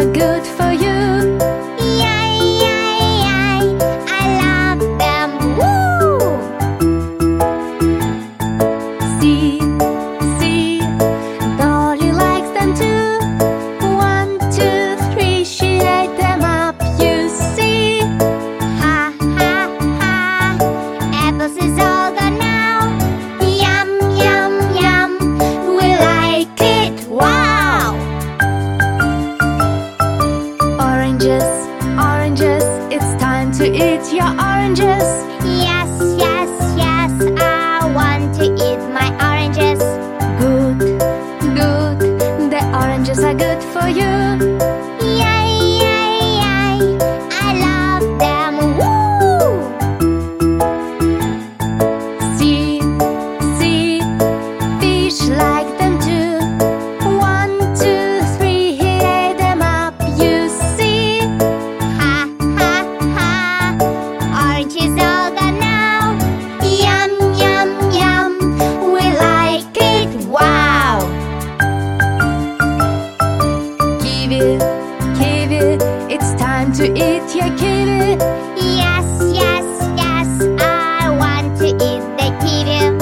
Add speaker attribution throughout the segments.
Speaker 1: for
Speaker 2: good. It's your
Speaker 1: oranges. to eat your kitty?
Speaker 2: Yes, yes, yes, I want to eat
Speaker 1: the kitty.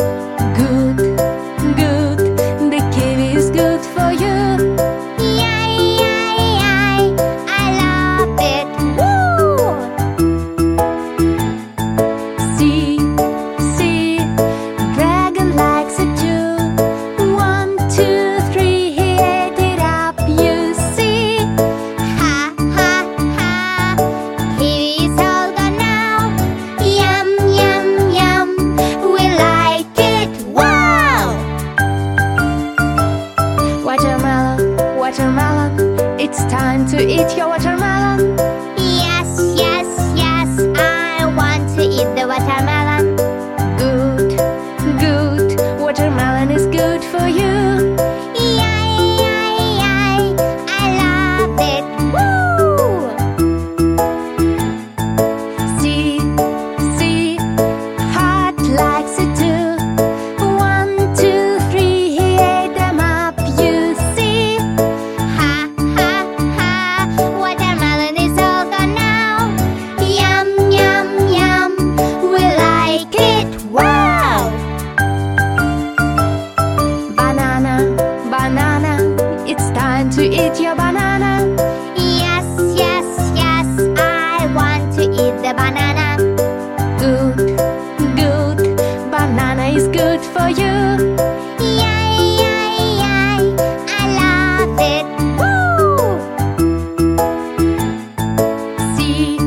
Speaker 1: watermelon. It's time to eat your watermelon.
Speaker 2: Yes, yes, yes, I want to eat the
Speaker 1: watermelon. eat your banana?
Speaker 2: Yes, yes, yes, I want to eat the banana.
Speaker 1: Good, good, banana is good for you.
Speaker 2: Yay, yay, yay, I love it.
Speaker 1: See